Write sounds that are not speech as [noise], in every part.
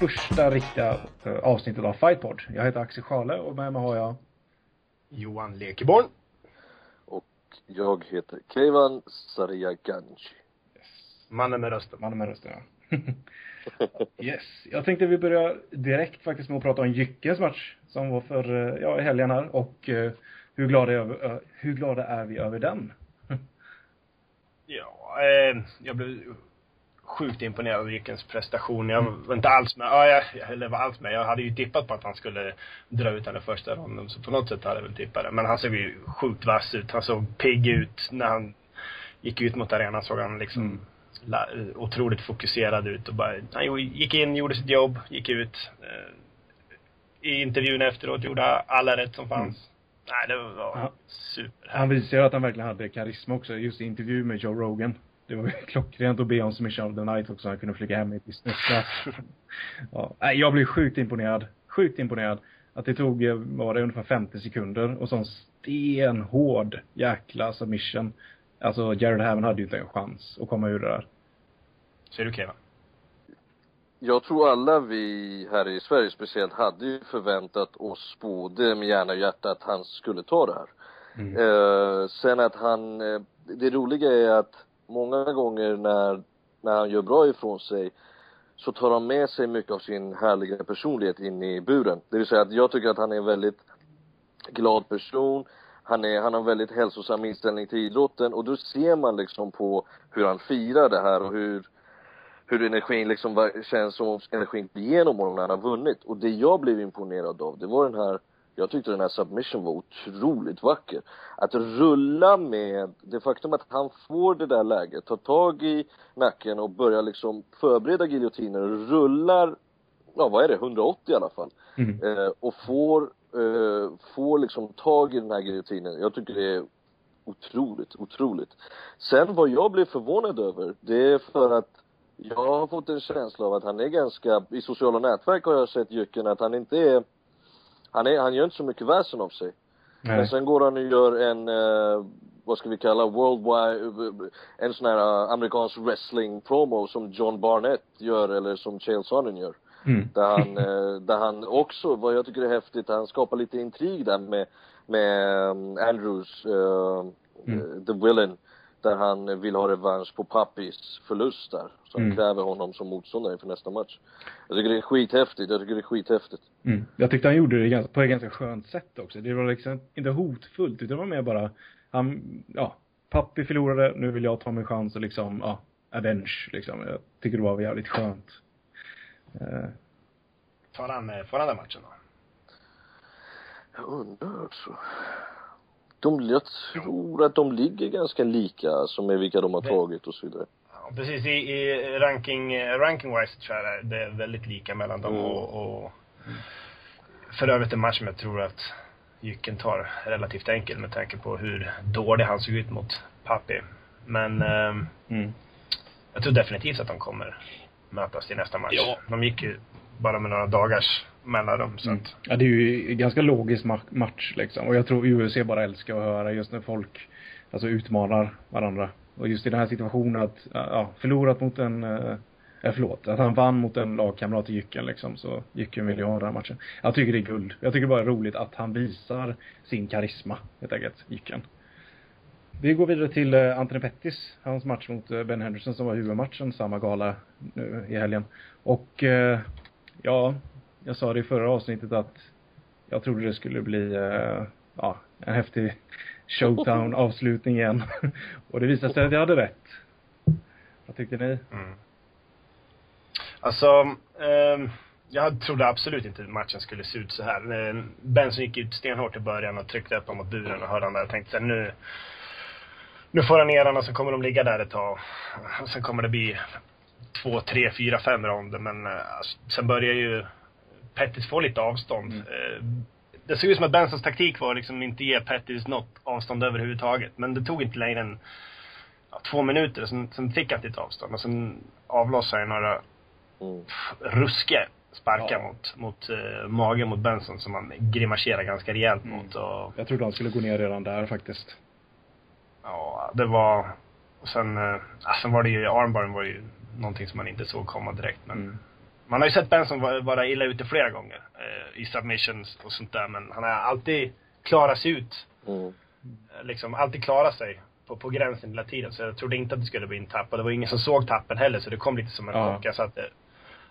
första riktiga eh, avsnittet av Fightpod. Jag heter Axel Schale och med mig har jag Johan Lekeborn. Och jag heter Keivan Sarjaganji. Mannen med rösten. mannen med rösten. ja. [laughs] yes. Jag tänkte vi börjar direkt faktiskt med att prata om Jyckens match som var för, eh, ja, i helgen här och eh, hur glada, är, hur glada är vi över den? [laughs] Ja, eh, jag blev sjukt imponerad av Jyckens prestation. Jag var inte alls med, ja, jag, eller var alls med. Jag hade ju tippat på att han skulle dra ut den i första ronden, så på något sätt hade jag väl tippat det. Men han såg ju sjukt vass ut. Han såg pigg ut när han gick ut mot arenan. Såg han liksom Mm. Otroligt fokuserad ut och bara, han gick in, gjorde sitt jobb, gick ut. Eh, I intervjun efteråt gjorde alla rätt som fanns. Nej, det var Ja. super. Han visade ju att han verkligen hade karisma också, just i intervju med Joe Rogan. Det var [laughs] klockrent att be om submission of the night också, han kunde flyga hem i business [laughs] ja, nej, jag blev sjukt imponerad. Sjukt imponerad. Att det tog, eh, vad var det, ungefär 50 sekunder och sån stenhård jäkla submission. Alltså Jared Hammond hade ju inte en chans att komma ur det där. Så är det okej va? Jag tror alla vi här i Sverige speciellt hade ju förväntat oss både med hjärna och hjärta att han skulle ta det här. Mm. Eh, sen att han, eh, det roliga är att många gånger när, när han gör bra ifrån sig så tar han med sig mycket av sin härliga personlighet in i buren. Det vill säga att jag tycker att han är en väldigt glad person. Han, är, han har en väldigt hälsosam inställning till idrotten och då ser man liksom på hur han firar det här och hur hur energin liksom känns som om energin går igenom honom när han har vunnit. Och det jag blev imponerad av, det var den här jag tyckte den här submission var otroligt vacker. Att rulla med det faktum att han får det där läget, tar tag i nacken och börjar liksom förbereda giljotinen och rullar, ja vad är det, 180 i alla fall. Mm. Eh, och får, eh, får liksom tag i den här giljotinen. Jag tycker det är otroligt, otroligt. Sen vad jag blev förvånad över, det är för att jag har fått en känsla av att han är ganska, i sociala nätverk har jag sett Jycken att han inte är, han är, han gör inte så mycket väsen av sig. Men Nej. sen går han och gör en, eh, vad ska vi kalla, worldwide, en sån här eh, amerikansk wrestling promo som John Barnett gör eller som Chael Sonnen gör. Mm. Där han, [laughs] eh, där han också, vad jag tycker är häftigt, han skapar lite intrig där med, med Andrews, eh, Mm. eh, the villain. Där han vill ha revansch på Pappis förlust där. Så han Mm. kräver honom som motståndare för nästa match. Jag tycker det är skithäftigt, jag tycker det är skithäftigt. Mm. Jag tyckte han gjorde det på ett ganska skönt sätt också. Det var liksom inte hotfullt, utan det var mer bara, han, ja, pappi förlorade, nu vill jag ta min chans och liksom, ja, avenge liksom. Jag tycker det var jävligt skönt. Eh, Tar han, eh, får han den matchen då? Jag undrar alltså. De, jag tror att de ligger ganska lika, alltså med vilka de har Det- tagit och så vidare. Ja, precis. I, i ranking, eh, ranking-wise tror jag det är väldigt lika mellan dem Mm. och, och för övrigt en match som jag tror att Jycken tar relativt enkel med tanke på hur dålig han såg ut mot Papi. Men mm. jag tror definitivt att de kommer mötas i nästa match. Ja. De gick ju bara med några dagars mellanrum så Mm. att Ja, det är ju en ganska logisk ma- match liksom. Och jag tror UFC bara älskar att höra just när folk, alltså utmanar varandra. Och just i den här situationen att, ja, förlorat mot en, eh, förlåt, att han vann mot en lagkamrat i Jycken liksom, så Jycken vill ju ha den här matchen. Jag tycker det är guld. Jag tycker bara det är roligt att han visar sin karisma, helt enkelt, Jycken. Vi går vidare till eh, Anthony Pettis, hans match mot eh, Ben Henderson som var huvudmatchen, samma gala nu i helgen. Och, eh, ja, jag sa det i förra avsnittet att jag trodde det skulle bli, eh, ja, en häftig showdown-avslutning igen. [laughs] Och det visade sig att jag hade rätt. Vad tyckte ni? Mm. Alltså, ehm, jag trodde absolut inte matchen skulle se ut så här. Eh, Benson gick ut stenhårt i början och tryckte upp honom mot buren och hörde han där. Jag tänkte så här, nu, nu får han ner den och så kommer de ligga där ett tag. Och sen kommer det bli två, tre, fyra, fem ronder. Men eh, alltså, sen börjar ju Pettis få lite avstånd. Mm. Eh, det såg ut som att Bensons taktik var liksom inte ge Pettis något avstånd överhuvudtaget. Men det tog inte längre än ja, två minuter, sen, sen fick han ett avstånd och sen avlossade han några Mm. ruskiga sparkar Ja. mot, mot uh, magen mot Benson som han grimaserar ganska rejält Mm. mot och Jag trodde han skulle gå ner redan där faktiskt. ja, det var och sen, uh, ja, sen var det ju, armbaren var ju någonting som man inte såg komma direkt men Mm. Man har ju sett Benson vara, vara illa ute flera gånger eh, i submissions och sånt där men han har alltid klarat sig ut Mm. liksom alltid klarat sig på, på gränsen hela tiden. Så jag trodde inte att det skulle bli en tapp. Och det var ingen som såg tappen heller, så det kom lite som en Ja. chock. Jag satt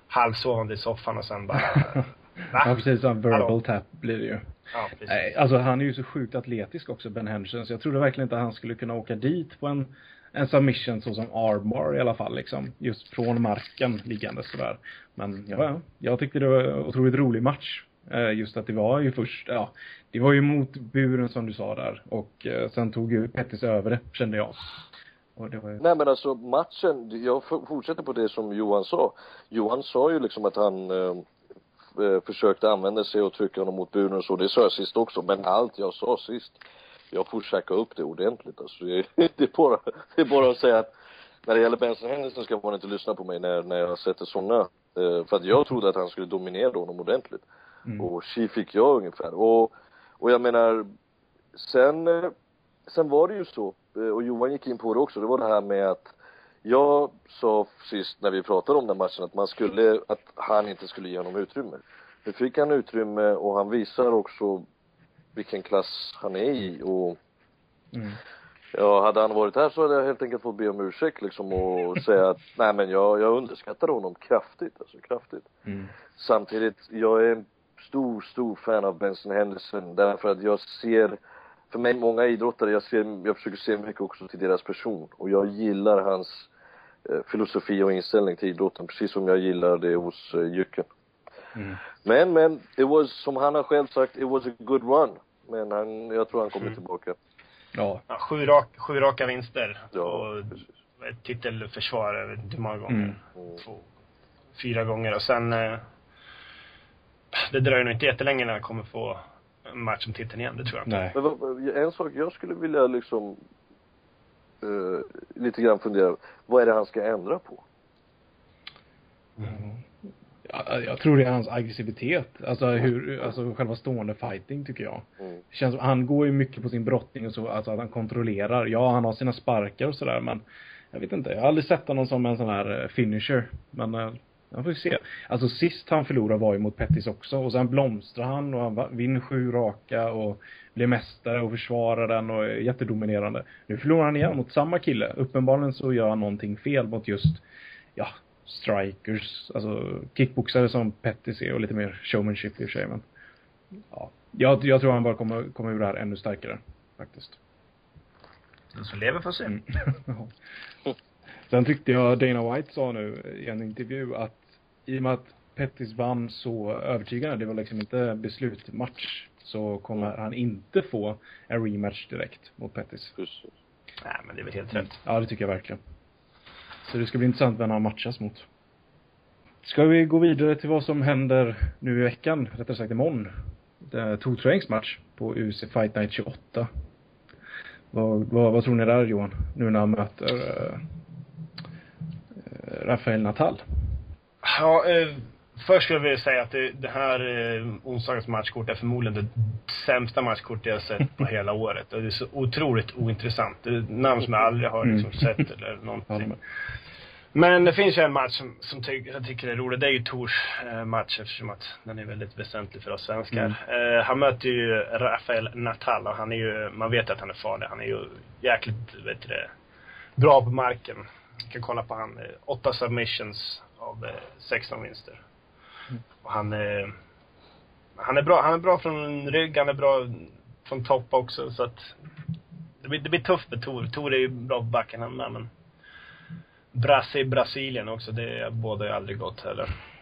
halvsovande i soffan och sen bara... [laughs] Ja Va? precis, en verbal Hallå? tap blir det ju. Ja, precis. Alltså han är ju så sjukt atletisk också, Ben Henderson, så jag trodde verkligen inte att han skulle kunna åka dit på en, en submission så som armbar i alla fall liksom. Just från marken liggande sådär. Men ja, ja, jag tyckte det var en otroligt rolig match. Eh, Just att det var ju först, ja, det var ju mot buren som du sa där. Och eh, sen tog ju Pettis över det, kände jag. Och det var ju, Nej men alltså matchen, jag fortsätter på det som Johan sa. Johan sa ju liksom att han eh, eh, försökte använda sig och trycka honom mot buren och så. Det sa jag sist också. Men allt jag sa sist, jag får checka upp det ordentligt alltså. Det, [laughs] det, är bara, det är bara att säga att när det gäller Benson Henderson ska man inte lyssna på mig när, när jag sätter sådana. Eh, för att jag trodde att han skulle dominera honom ordentligt. mm. Och tji fick jag ungefär. Och, och jag menar, sen, eh, sen var det ju så, och Johan gick in på det också, det var det här med att jag sa sist när vi pratade om den matchen att man skulle, att han inte skulle ge honom utrymme. Nu fick han utrymme och han visar också vilken klass han är i och Mm. Ja, hade han varit här så hade jag helt enkelt fått be om ursäkt liksom och [laughs] säga att nej men jag, jag underskattar honom kraftigt, alltså kraftigt. Mm. Samtidigt, jag är en stor, stor fan av Benson Henderson därför att jag ser, för mig, många idrottare, jag ser, jag försöker se mycket också till deras person och jag gillar hans eh, filosofi och inställning till idrotten, precis som jag gillar det hos eh, Jycken. Mm. Men, men, it was, som han har själv sagt, it was a good run. Men han, jag tror han kommer Mm. tillbaka. Ja. Ja, sju, rak, sju raka vinster. Ja, och precis. ett titelförsvar, jag vet inte hur många gånger. Mm. Mm. Två, fyra gånger och sen eh, det dröjer nog inte jättelänge när han kommer få match om titeln igen, det tror jag inte. Nej. Men en sak jag skulle vilja liksom eh, lite grann fundera, vad är det han ska ändra på? Ja, jag tror det är hans aggressivitet. Alltså hur, alltså själva stående fighting tycker jag. Mm. Känns som, han går ju mycket på sin brottning och så, alltså att han kontrollerar. Ja, han har sina sparkar och sådär men jag vet inte, jag har aldrig sett honom som en sån här eh, finisher. Men jag får se. Alltså sist han förlorade var ju mot Pettis också och sen blomstrar han och han vinner sju raka och blir mästare och försvarar den och är jättedominerande. Nu förlorar han igen mot samma kille. Uppenbarligen så gör han någonting fel mot just, ja, strikers, alltså kickboxare som Pettis är och lite mer showmanship i och för sig men ja, jag, jag tror han bara kommer, kommer ur det här ännu starkare faktiskt. Den som lever får se. Mm. [laughs] Ja. Sen tyckte jag Dana White sa nu i en intervju att i och med att Pettis vann så övertygande, det var liksom inte beslutmatch, så kommer han inte få en rematch direkt mot Pettis. Precis. Nej, men det är väl helt rätt. Ja, det tycker jag verkligen. Så det ska bli intressant vem han matchas mot. Ska vi gå vidare till vad som händer nu i veckan, rättare sagt imorgon. Det är Toträningsmatch på UFC Fight Night 28. Vad, vad, vad tror ni där Johan? Nu när han möter uh, Rafael Natal. Ja, eh, först skulle jag vilja säga att det, det här eh, onsdagens matchkort är förmodligen det sämsta matchkort jag har sett på [laughs] hela året. Och det är så otroligt ointressant. Det är namn som jag aldrig har liksom, sett eller [laughs] någonting. men- det finns ju en match som, som ty jag tycker är rolig. Det är ju Tors eh, match eftersom att den är väldigt väsentlig för oss svenskar. Eh, han möter ju Rafael Natal och han är ju, man vet att han är farlig. Han är ju jäkligt, vet du det, bra på marken. Jag kan kolla på han. Eh, åtta submissions av eh, 16 vinster. Och han eh, han är bra, han är bra från rygg, han är bra från topp också så att det blir, det blir tufft med Tor. Tor är ju bra på backen han med men Brasse i Brasilien också, det båda ju aldrig gott heller. [laughs]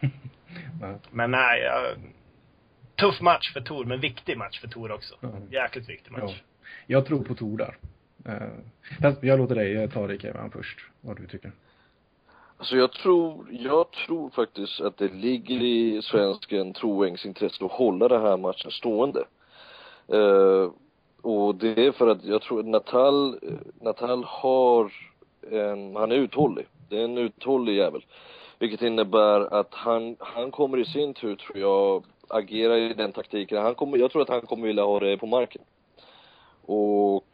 Nej. Men nej, jag, tuff match för Tor, men viktig match för Tor också. Ja. Jäkligt viktig Ja. match. Jag tror på Tor där. Eh, jag låter dig eh, ta det Kevin först, vad du tycker. Alltså jag tror, jag tror faktiskt att det ligger i svensken Troängs intresse att hålla den här matchen stående. Eh, och det är för att jag tror att Natal, Natal har en, han är uthållig. Det är en uthållig jävel. Vilket innebär att han, han kommer i sin tur, tror jag, agera i den taktiken. Han kommer, jag tror att han kommer vilja ha det på marken. Och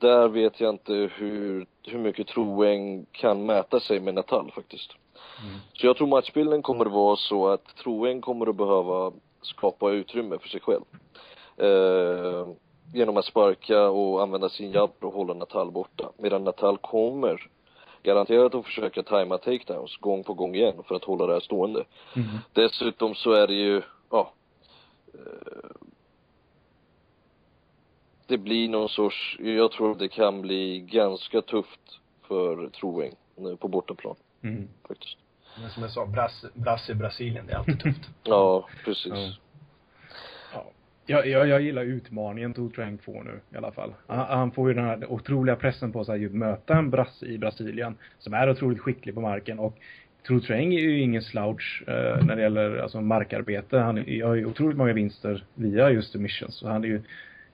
där vet jag inte hur, hur mycket Troeng kan mäta sig med Natal faktiskt. Mm. Så jag tror matchbilden kommer att vara så att Troeng kommer att behöva skapa utrymme för sig själv. Eh, genom att sparka och använda sin jabb och hålla Natal borta. Medan Natal kommer garanterat att försöka tajma takedowns gång på gång igen för att hålla det här stående. Mm. Dessutom så är det ju, ja, eh, det blir någon sorts, jag tror det kan bli ganska tufft för Troeng nu på bortaplan Mm. faktiskt. Men som jag sa, brass, brass i Brasilien, det är alltid tufft. [laughs] Ja, precis. Ja. Ja. Jag, jag, jag gillar utmaningen Tor Trang får nu i alla fall. Han, han får ju den här otroliga pressen på sig att möta en brasse i Brasilien som är otroligt skicklig på marken och Tor Trang är ju ingen slouch eh, när det gäller alltså markarbete. Han har ju otroligt många vinster via just missions. Så han är ju,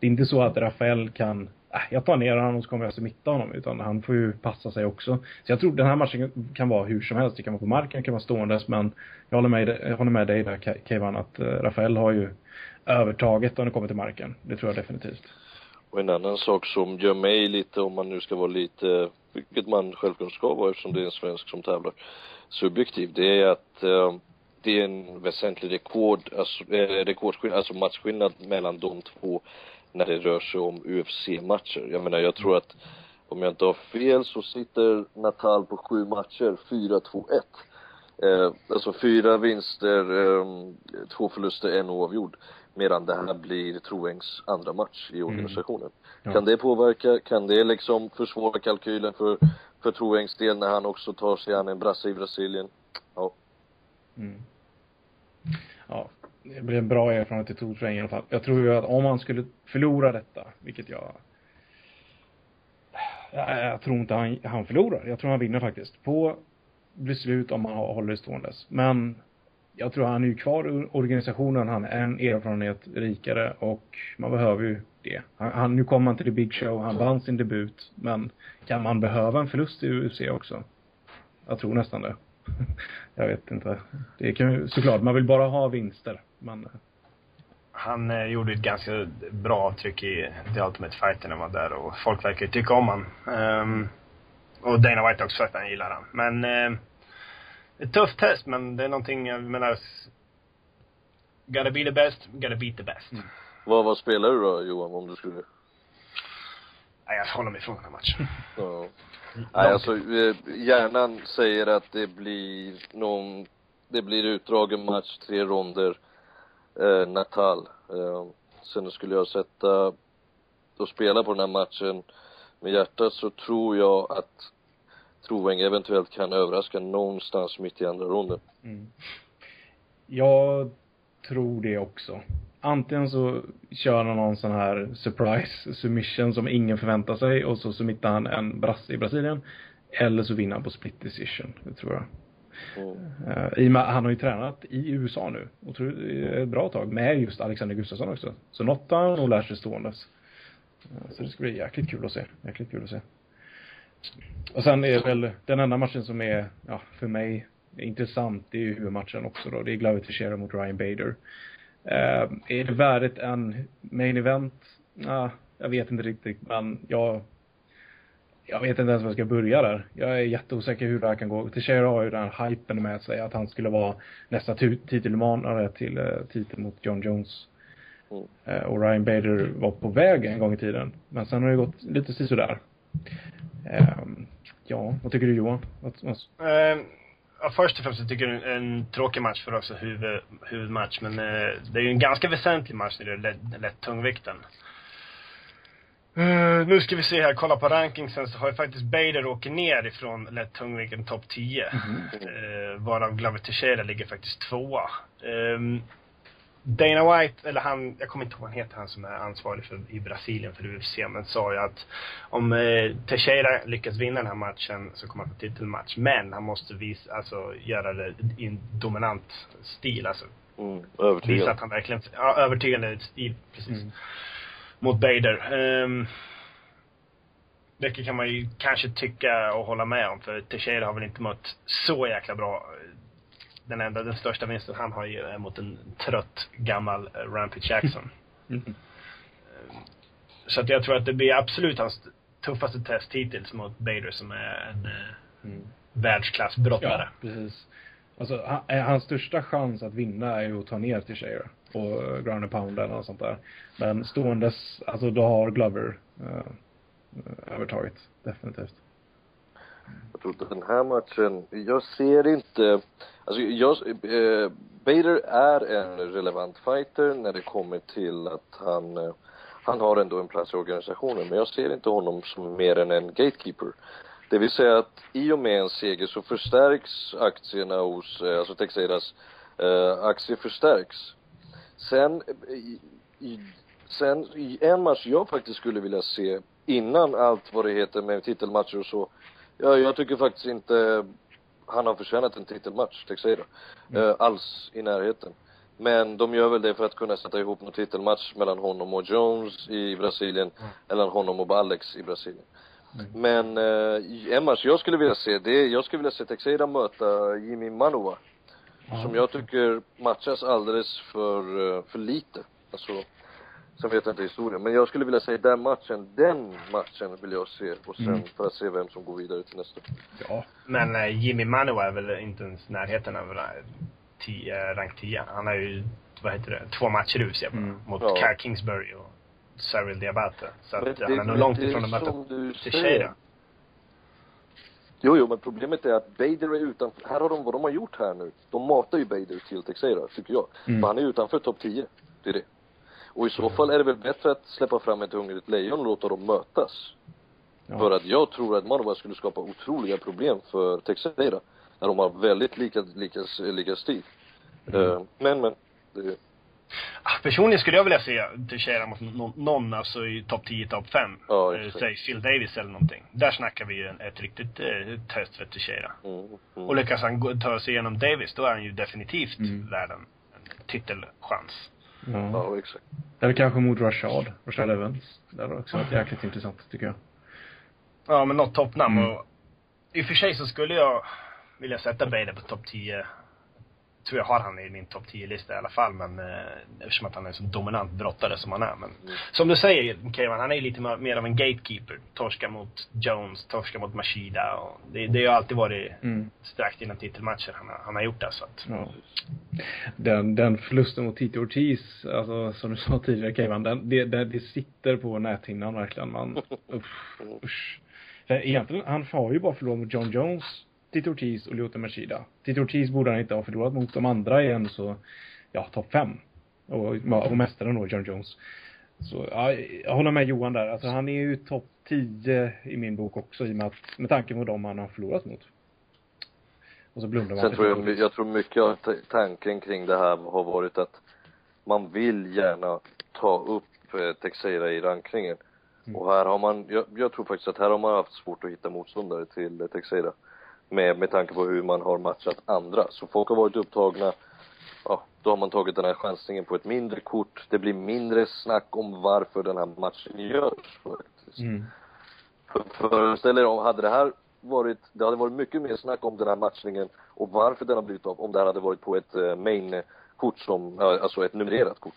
det är inte så att Rafael kan äh, jag tar ner honom och så kommer jag smitta honom. Utan han får ju passa sig också. Så jag tror den här matchen kan vara hur som helst. Det kan vara på marken, det kan vara ståendes. Men jag håller med, jag håller med dig där Ke- Kevin att eh, Rafael har ju övertaget när det kommer till marken. Det tror jag definitivt. Och en annan sak som gör mig lite, om man nu ska vara lite, vilket man självklart ska vara eftersom det är en svensk som tävlar, subjektiv, det är att eh, det är en väsentlig rekord, alltså, eh, rekordskillnad, alltså matchskillnad mellan de två när det rör sig om UFC-matcher. Jag menar, jag tror att om jag inte har fel så sitter Natal på sju matcher, 4-2-1. Eh, alltså fyra vinster, eh, två förluster, en oavgjord. Medan det här blir Troengs andra match i organisationen. Ja. Kan det påverka, kan det liksom försvåra kalkylen för, för Troengs del när han också tar sig an en brasse i Brasilien? Ja. Mm. Ja, det blir en bra erfarenhet i Tor i alla fall. Jag tror ju att om han skulle förlora detta, vilket jag jag, jag tror inte han, han förlorar. Jag tror han vinner faktiskt. På beslut om han håller det ståendes. Men jag tror han är ju kvar i organisationen. Han är en erfarenhet rikare och man behöver ju det. Han, han, nu kommer han till the big show. Han vann sin debut. Men kan man behöva en förlust i UFC också? Jag tror nästan det. [laughs] jag vet inte. Det kan ju såklart, man vill bara ha vinster. Men Han eh, gjorde ett ganska bra avtryck i The Ultimate Fighter när han var där och folk verkar tycka om han. Ehm, och Dana White också för att han gillar han. Men, eh, ett tufft test men det är någonting, jag menar, gotta be the best, gotta beat the best. Mm. Vad, vad spelar du då Johan, om du skulle? Nej, jag håller mig ifrån den här matchen. Ja. [laughs] Nej, alltså eh, hjärnan säger att det blir någon, det blir utdragen match, tre ronder, eh, Natal. Eh, sen skulle jag sätta och spela på den här matchen med hjärtat så tror jag att Troeng eventuellt kan överraska någonstans mitt i andra ronden. Mm. Jag tror det också. Antingen så kör han någon sån här surprise submission som ingen förväntar sig och så submittar han en brasse i Brasilien. Eller så vinner han på split decision, det tror jag. Mm. I och med, han har ju tränat i USA nu, och tror, eh, ett bra tag, med just Alexander Gustafsson också. Så något har han nog lärt sig ståendes. Eh, så det ska bli jäkligt kul att se. Jäkligt kul att se. Och sen är det väl den enda matchen som är, ja, för mig intressant, det är ju huvudmatchen också då. Det är Glover Teixeira mot Ryan Bader. Eh, är det värdigt en main event? Ja, jag vet inte riktigt, men jag jag vet inte ens var jag ska börja där. Jag är jätteosäker hur det här kan gå. Teixeira har ju den här hypen med sig att han skulle vara nästa titelmanare till uh, titeln mot John Jones. Mm. Eh, och Ryan Bader var på väg en gång i tiden. Men sen har det gått lite sådär. Um, ja, vad tycker du Johan? Vad, vad, Ehm, ja, först och främst så tycker jag det är en tråkig match för oss, huvud, huvudmatch. Men eh, det är ju en ganska väsentlig match när det är lätt, lätt tungvikten. Eh, nu ska vi se här, kolla på rankingsen så har ju faktiskt Bader åkt ner ifrån lätt tungvikten topp 10. Eh, varav Glover Teixeira ligger faktiskt tvåa. Ehm, Dana White, eller han, jag kommer inte ihåg vad han heter, han som är ansvarig för, i Brasilien för UFC, men sa ju att om eh, Teixeira lyckas vinna den här matchen så kommer han få titelmatch. Men han måste visa, alltså göra det i en dominant stil, alltså. Mm. Visa Övertygad. att han verkligen, ja, övertygande stil, precis. Mm. Mot Bader. Ehm, Det kan man ju kanske tycka och hålla med om, för Teixeira har väl inte mött så jäkla bra. Den enda, den största vinsten han har ju är mot en trött gammal eh, Rampage Jackson. [laughs] Mm. Så att jag tror att det blir absolut hans tuffaste test hittills mot Bader som är en eh, Mm. världsklassbrottare. Ja, precis. Alltså, eh, hans största chans att vinna är ju att ta ner till på ground and pound eller något sånt där. Men ståendes, alltså då har Glover eh, övertaget. Definitivt. Jag tror att den här matchen, jag ser inte, alltså jag, eh, Bader är en relevant fighter när det kommer till att han, eh, han har ändå en plats i organisationen, men jag ser inte honom som mer än en gatekeeper. Det vill säga att i och med en seger så förstärks aktierna hos, eh, alltså Texeras, eh, aktier förstärks. Sen, i, i, sen i en match jag faktiskt skulle vilja se innan allt vad det heter med titelmatcher och så, Ja, jag tycker faktiskt inte han har förtjänat en titelmatch, Texeira. Mm. Eh, alls i närheten. Men de gör väl det för att kunna sätta ihop någon titelmatch mellan honom och Jones i Brasilien, Mm. eller honom och Alex i Brasilien. Mm. Men eh, en match jag skulle vilja se, det är, jag skulle vilja se Texeira möta Jimmy Som jag tycker matchas alldeles för, eh, för lite. Alltså, sen vet jag inte historien. Men jag skulle vilja säga den matchen, den matchen vill jag se. Och sen Mm. för att se vem som går vidare till nästa. Ja. Men eh, Jimmy Manu är väl inte ens närheten av eh, tio, rank 10. Han har ju, vad heter det, två matcher i UFC. Mm. Mot Ja. Kingsbury och Cyril Diabate. Så att han är nog långt ifrån att möta Teixeira. Jo, jo, men problemet är att Bader är utanför. Här har de, vad de har gjort här nu. De matar ju Bader till Texeira, tycker jag. Mm. För han är utanför topp 10. Det är det. Och i så fall är det väl bättre att släppa fram ett hungrigt lejon och låta dem mötas. Ja. För att jag tror att Manuwa skulle skapa otroliga problem för Texeira. När de har väldigt lika, lika, lika stil. Mm. Eh, men, men. Det, Personligen skulle jag vilja se Teixeira mot någon, någon alltså i topp 10, topp 5. Ja, eh, säg Phil Davis eller någonting. Där snackar vi ju en, ett riktigt eh, test för Teixeira. mm, mm. Och lyckas han ta sig igenom Davis, då är han ju definitivt Mm. värd en, en titelchans. ja. Ja, exakt. Eller kanske mot Rashad, Rashad Evans. Det hade också varit jäkligt intressant tycker jag. Ja, men något toppnamn Mm. och i och för sig så skulle jag vilja sätta Bader på topp 10. Tror jag har han i min topp 10-lista i alla fall, men eh, eftersom att han är en så dominant brottare som han är. Men Mm. som du säger, Kevin, han är lite mer, av en gatekeeper. Torska mot Jones, torska mot Mashida och det, det har ju alltid varit Mm. strax innan titelmatcher han har, han har gjort det, så att. Ja. Den, den förlusten mot Tito Ortiz, alltså som du sa tidigare Kevin, den, det, det, det sitter på näthinnan verkligen. Man, [laughs] usch, usch. För egentligen, han har ju bara förlorat mot John Jones, Tito Ortiz och Lyoto Machida. Tito Ortiz borde han inte ha förlorat mot. De andra är ändå så, ja, topp fem. Och, och mästaren då, John Jones. Så, ja, jag håller med Johan där. Alltså han är ju topp 10 i min bok också i och med att, med tanke på dem han har förlorat mot. Och så blundar man Sen tror jag, jag tror mycket av tanken kring det här har varit att man vill gärna ta upp eh, Texeira i rankningen. Mm. Och här har man, jag, jag tror faktiskt att här har man haft svårt att hitta motståndare till eh, Texeira. Med, med tanke på hur man har matchat andra. Så folk har varit upptagna, ja, då har man tagit den här chansningen på ett mindre kort. Det blir mindre snack om varför den här matchen görs faktiskt. Mm. För, föreställ er om, hade det här varit, det hade varit mycket mer snack om den här matchningen och varför den har blivit av om det här hade varit på ett eh, main-kort som, alltså ett numrerat kort,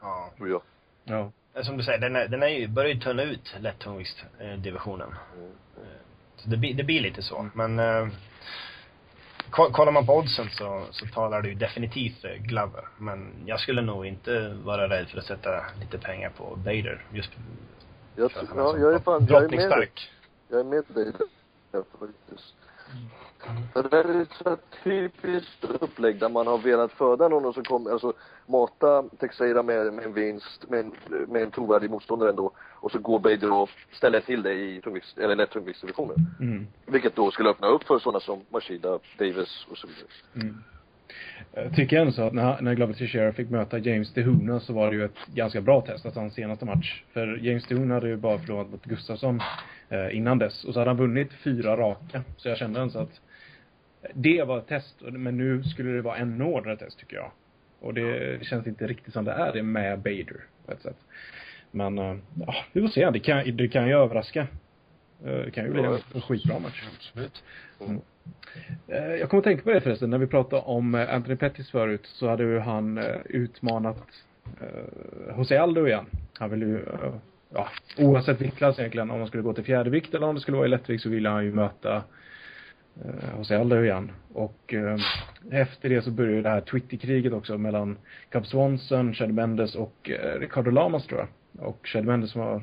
Ja. tror jag. Ja. Eh, Som du säger, den, är, den är ju, börjar ju tunna ut lättungviktsdivisionen. Mm. Så det, blir- det blir lite så. Men eh, ko- kollar man på oddsen så, så talar det ju definitivt eh, Glover. Men jag skulle nog inte vara rädd för att sätta lite pengar på Bader. Just Jag, för ja, jag är fan, jag är med dig. Jag är med dig faktiskt. För det där är ett så typiskt upplägg där man har velat föda någon och så kommer, alltså mata Texeira med, med en vinst, med en, med en trovärdig motståndare ändå. Och så går Bader och ställer till det i tungvikts, eller lätt tungviktsdivisionen. Mm. Vilket då skulle öppna upp för sådana som Mashida, Davis och så vidare. Mm. Jag tycker ändå så att när, när Glover Teixeira fick möta James DeHuna så var det ju ett ganska bra test, alltså hans senaste match. För James DeHuna hade ju bara förlorat mot Gustafsson eh, innan dess. Och så hade han vunnit fyra raka. Så jag kände ändå så att det var ett test, men nu skulle det vara ännu hårdare test tycker jag. Och det känns inte riktigt som det är det med Bader på ett sätt. Men, eh, ja, vi får se. Det kan, det kan ju överraska. Det kan ju bli en, en skitbra match. Absolut. Eh, Jag kommer att tänka på det förresten, när vi pratade om eh, Anthony Pettis förut så hade ju han eh, utmanat eh, Jose Aldo igen. Han ville ju, eh, ja, oavsett viktklass egentligen, om han skulle gå till fjärdevikt eller om det skulle vara i lättvikt så ville han ju möta eh, Jose Aldo igen. Och eh, efter det så började det här Twitterkriget också mellan Cub Swanson, Chad Mendes och eh, Ricardo Lamas tror jag. Och Chad Mendes som har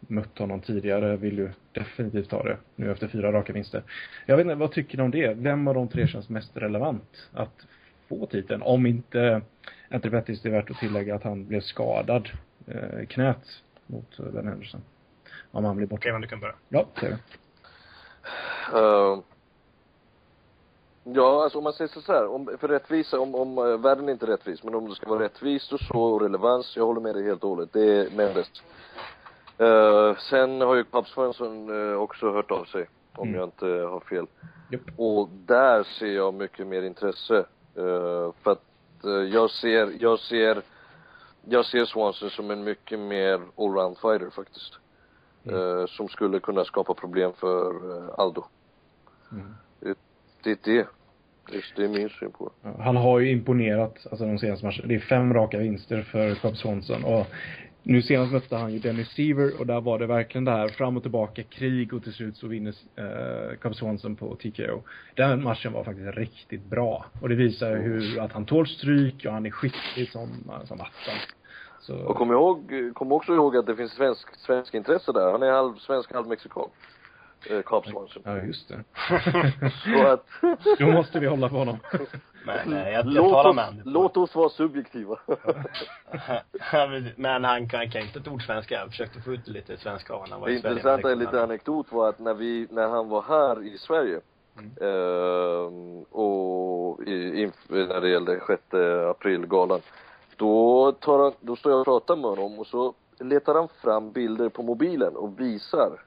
mött honom tidigare vill ju definitivt ta det nu efter fyra raka vinster. Jag vet inte, vad tycker ni om det? Vem av de tre känns mest relevant att få titeln? Om inte Anthony Pettis, det är värt att tillägga att han blev skadad eh, knät mot Ben Henderson. Om han blir borta. Okej, men du kan börja. Ja, det är det. Ja, alltså om man säger så här, om, för rättvisa, om, om uh, världen är inte rättvis, men om det ska vara rättvist och så, och relevans, jag håller med dig helt och hållet. Det är Mendes. Uh, sen har ju Pabs Svensson uh, också hört av sig, om Mm. jag inte har fel. Japp. Och där ser jag mycket mer intresse. Uh, för att jag ser, jag ser, jag ser Swanson som en mycket mer allround fighter faktiskt. Mm. Som skulle kunna skapa problem för Aldo. Mm. Det är det. Just det min syn på Han har ju imponerat, alltså de senaste matcherna. Det är fem raka vinster för Cobb Swanson och nu senast mötte han ju Dennis Seaver och där var det verkligen det här fram och tillbaka, krig och till slut så vinner eh, Cobb Swanson på TKO. Den matchen var faktiskt riktigt bra. Och det visar ju hur, att han tål stryk och han är skicklig som, som attan. Så, Och kom ihåg, kom också ihåg att det finns svensk, svensk intresse där. Han är halv svensk, halv mexikan. Eh, Swanson. ja just det. Så att, [laughs] Då måste vi hålla på honom. Men eh, jag, jag låt, oss, med låt oss vara subjektiva. [laughs] Men han kan, kan inte ett ord svenska. Jag försökte få ut lite svenska av honom. Det intressanta är men lite anekdot var att när vi, när han var här i Sverige ehm, och i, inf, när det gällde 6 aprilgalan då tar han, då står jag och pratar med honom och så letar han fram bilder på mobilen och visar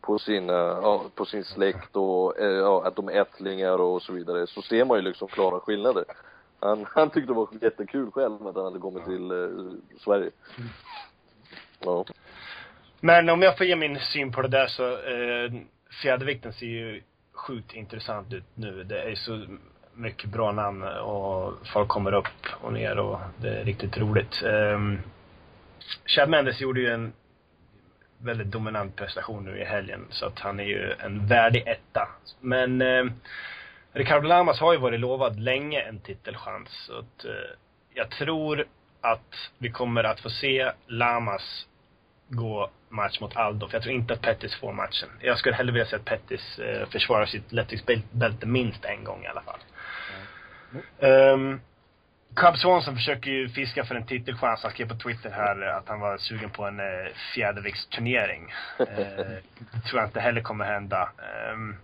på sina, ja, på sin släkt och eh, ja, att de är ättlingar och så vidare så ser man ju liksom klara skillnader. Han, [laughs] han tyckte det var jättekul själv att han hade kommit till eh, Sverige. Ja. Men om jag får ge min syn på det där så, eh, fjädervikten ser ju sjukt intressant ut nu. Det är så mycket bra namn och folk kommer upp och ner och det är riktigt roligt. Um, Chad Mendes gjorde ju en väldigt dominant prestation nu i helgen så att han är ju en värdig etta. Men eh, Ricardo Lamas har ju varit lovad länge en titelchans så att eh, jag tror att vi kommer att få se Lamas gå match mot Aldo, för jag tror inte att Pettis får matchen. Jag skulle hellre vilja se att Pettis eh, försvarar sitt lättviktsbälte minst en gång i alla fall. Um, Cub Swanson försöker ju fiska för en titelchans. Han skrev på Twitter här att han var sugen på en eh, fjäderviktsturnering. Eh, tror jag inte heller kommer hända. Ehm,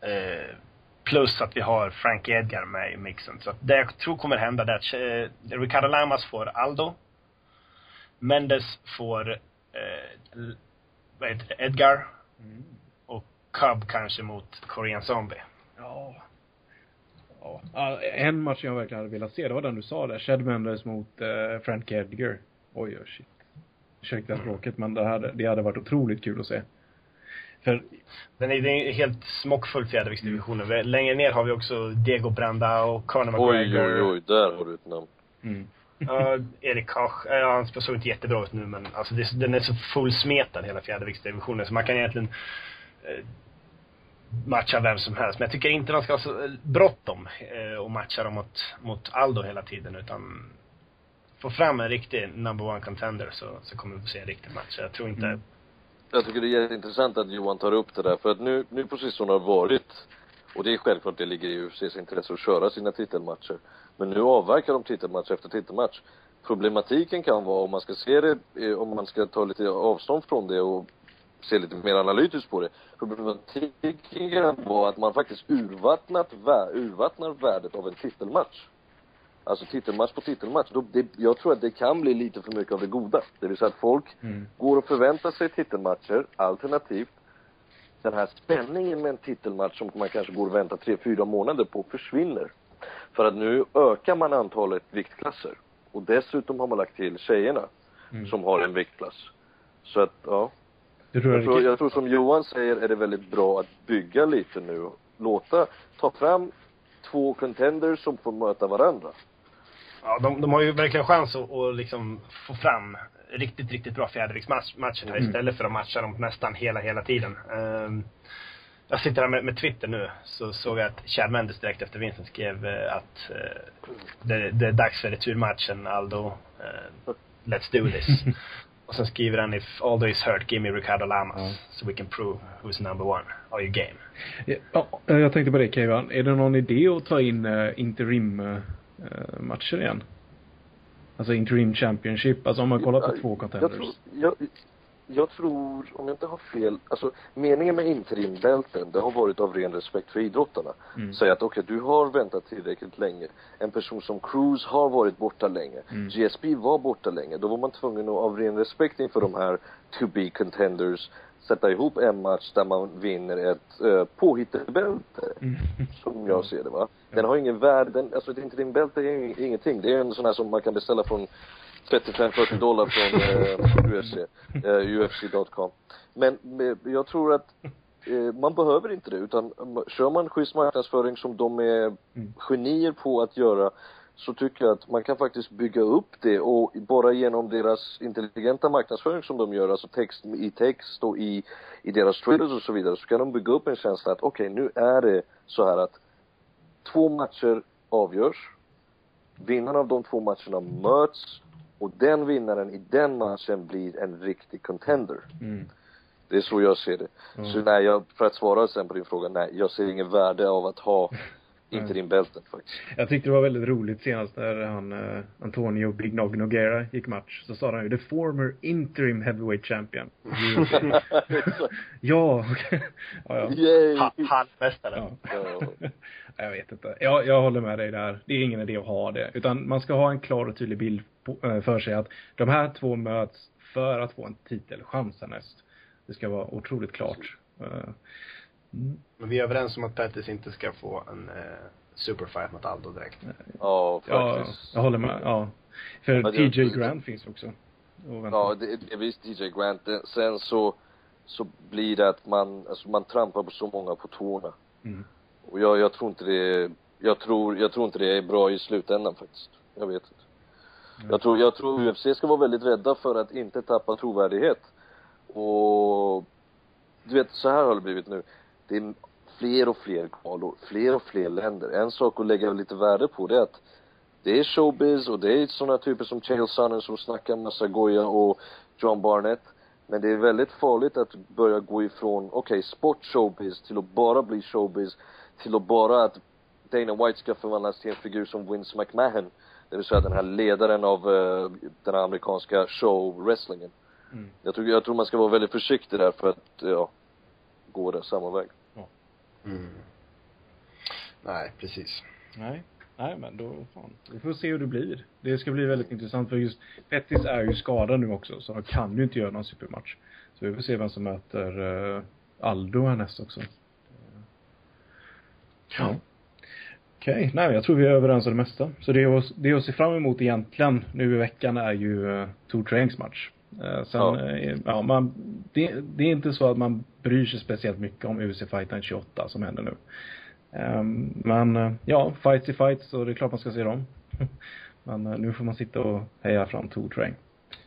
eh, plus att vi har Frank Edgar med i mixen. Så det jag tror kommer hända det är att eh, Ricardo Lamas får Aldo. Mendes får eh, vad heter det, Edgar. Och Cub kanske mot Korean Zombie. Ja. Ja. En match jag verkligen hade velat se, det var den du sa där. Chad Mendes mot eh, Frank Edgar. Oj, oj, shit. Ursäkta språket, men det hade, det hade varit otroligt kul att se. För, Den är, den är helt smockfull fjäderviktsdivisionen. Vi- Längre ner har vi också Diego Branda och Conor Oj, McGregor. oj, oj, där har du ett namn. mm. Ja, Erik Koch. Ja, han såg inte jättebra ut nu men alltså det, den är så fullsmetad hela fjäderviktsdivisionen så man kan egentligen eh, matcha vem som helst. Men jag tycker inte de ska ha så bråttom eh, och matcha dem mot, mot Aldo hela tiden utan få fram en riktig number one contender så, så kommer vi få se en riktig match. Jag tror inte Mm. Jag tycker det är jätteintressant att Johan tar upp det där, för att nu, nu på sistone har det varit, och det är självklart det ligger i UFCs intresse att köra sina titelmatcher, men nu avverkar de titelmatch efter titelmatch. Problematiken kan vara, om man ska se det, eh, om man ska ta lite avstånd från det och se lite mer analytiskt på det. Problematiken vara att man faktiskt urvattnat, urvattnar värdet av en titelmatch. Alltså titelmatch på titelmatch. Då, det, jag tror att det kan bli lite för mycket av det goda. Det vill säga att folk Mm. går och förväntar sig titelmatcher, alternativt den här spänningen med en titelmatch som man kanske går och väntar tre, fyra månader på försvinner. För att nu ökar man antalet viktklasser. Och dessutom har man lagt till tjejerna Mm. som har en viktklass. Så att, ja. Tror Jag tror, jag tror som Johan säger är det väldigt bra att bygga lite nu. Låta, ta fram två contenders som får möta varandra. Ja, de, de har ju verkligen chans att, att liksom få fram riktigt, riktigt bra fjäderviksmatcher här Mm. istället för att matcha dem nästan hela, hela tiden. Ehm, jag sitter här med, med Twitter nu, så såg jag att Chad Mendes direkt efter vinsten skrev eh, att eh, det, det är dags för returmatchen, Aldo. Eh, let's do this. [laughs] Och sen skriver han if Aldo is hurt, give me Ricardo Lamas. Ja. So we can prove who's number one. Are you game? Ja, jag tänkte på det Kevin. Är det någon idé att ta in uh, interim eh, eh, matcher igen? Alltså interim championship. Alltså om man kollar på Ja, två Jag contenders. tror, jag, jag tror, om jag inte har fel, alltså meningen med interimbälten, det har varit av ren respekt för idrottarna. Mm. Säga att okej, du har väntat tillräckligt länge. En person som Cruz har varit borta länge. Mm. GSP var borta länge. Då var man tvungen att av ren respekt inför de här to be contenders sätta ihop en match där man vinner ett uh, påhittebälte. Mm. [laughs] Som jag ser det va. Den har ingen värde, den, alltså ett interimbälte är ing- ingenting. Det är en sån här som man kan beställa från 35-40 dollar från eh, UFC, eh, UFC.com. Men eh, jag tror att eh, man behöver inte det utan um, kör man schysst marknadsföring som de är Mm. genier på att göra så tycker jag att man kan faktiskt bygga upp det och bara genom deras intelligenta marknadsföring som de gör, alltså text i text och i, i deras trailers och så vidare, så kan de bygga upp en känsla att okej, nu är det så här att två matcher avgörs. Vinnarna av de två matcherna möts och den vinnaren i den matchen blir en riktig contender. Mm. Det är så jag ser det. Ja. Så nej, jag, för att svara sen på din fråga, nej, jag ser ingen värde av att ha [laughs] interimbälten faktiskt. Jag tyckte det var väldigt roligt senast när han, eh, Antonio Big Nog Noguera gick match. Så sa han ju, the former interim heavyweight champion. [laughs] ja, ja, ja. Yay! Ha, halvmästare. ja. Ja. [laughs] Jag vet inte. Jag, jag håller med dig där. Det är ingen idé att ha det. Utan man ska ha en klar och tydlig bild på, eh, för sig att de här två möts för att få en titelchans härnäst. Det ska vara otroligt klart. Mm. Men vi är överens om att Pettis inte ska få en eh, superfight mot Aldo direkt. Ja, Ja, faktiskt. jag håller med. Ja. För Ja, TJ Grant finns också. Ja, det, det är visst DJ Grant. Sen så, så blir det att man, alltså man trampar på så många på tårna. Mm. Och jag, jag tror inte det, jag tror, jag tror inte det är bra i slutändan faktiskt. Jag vet inte. Jag tror, jag tror UFC ska vara väldigt rädda för att inte tappa trovärdighet. Och, du vet, så här har det blivit nu. Det är fler och fler galor, fler och fler länder. En sak att lägga lite värde på det är att det är showbiz och det är sådana typer som Chael Sonnen som snackar massa goja och John Barnett. Men det är väldigt farligt att börja gå ifrån, okej, sport showbiz till att bara bli showbiz, till att bara att Dana White ska förvandlas till en figur som Vince McMahon. Det vill säga den här ledaren av eh, den här amerikanska show-wrestlingen. Mm. Jag tror, jag tror man ska vara väldigt försiktig där för att, ja, gå där samma väg. Mm. Nej, precis. Nej. Nej men då, fan. Vi får se hur det blir. Det ska bli väldigt intressant för just Pettis är ju skadad nu också så han kan ju inte göra någon supermatch. Så vi får se vem som möter uh, Aldo härnäst också. Ja. Okej, nej men jag tror vi är överens om det mesta. Så det att, det att se fram emot egentligen nu i veckan är ju uh, Tor Traings match. Uh, sen, Ja. ja, ja man, det, det är inte så att man bryr sig speciellt mycket om UFC Fighten 28 som händer nu. Ehm, men eh, ja, fights i fights så det är klart man ska se dem. [laughs] men eh, nu får man sitta och heja fram Tor Train.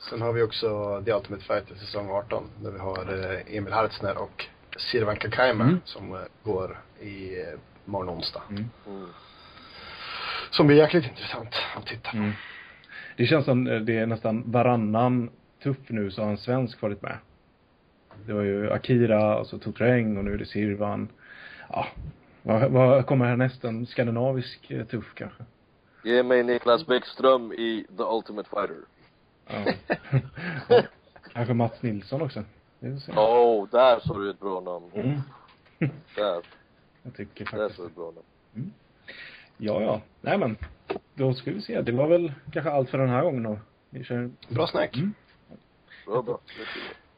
Sen har vi också The Ultimate Fighter säsong 18 där vi har eh, Emil Hartzner och Sirvan Kakaima Mm. som eh, går i eh, morgon onsdag. Mm. Mm. Som blir jäkligt intressant att titta på. Mm. Det känns som eh, det är nästan varannan tuff nu så har en svensk varit med. Det var ju Akira, och så Train och nu är det Sirvan. Ja, vad, vad kommer härnäst? En skandinavisk eh, tuff kanske? Ge mig Niklas Bäckström i The Ultimate Fighter. Ja. [laughs] Ja. Kanske Mats Nilsson också. Åh, oh, där sa du ett bra namn. Mm. [laughs] Där, Jag tycker där faktiskt sa du ett bra namn. Ja, ja. Nej men. Då ska vi se. Det var väl kanske allt för den här gången då. Vi kör. Bra snack. Mm. Bra, bra.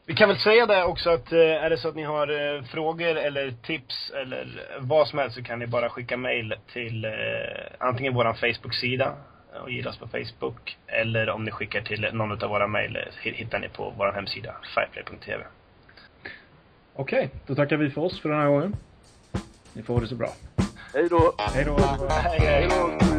Vi kan väl säga det också att eh, är det så att ni har eh, frågor eller tips eller vad som helst så kan ni bara skicka mail till eh, antingen våran Facebook-sida och gilla oss på Facebook eller om ni skickar till någon av våra mail eh, hittar ni på vår hemsida fireplay.tv. Okej, då tackar vi för oss för den här gången. Ni får ha det så bra. Hej då! Hej då! Hej, hej. Hej då!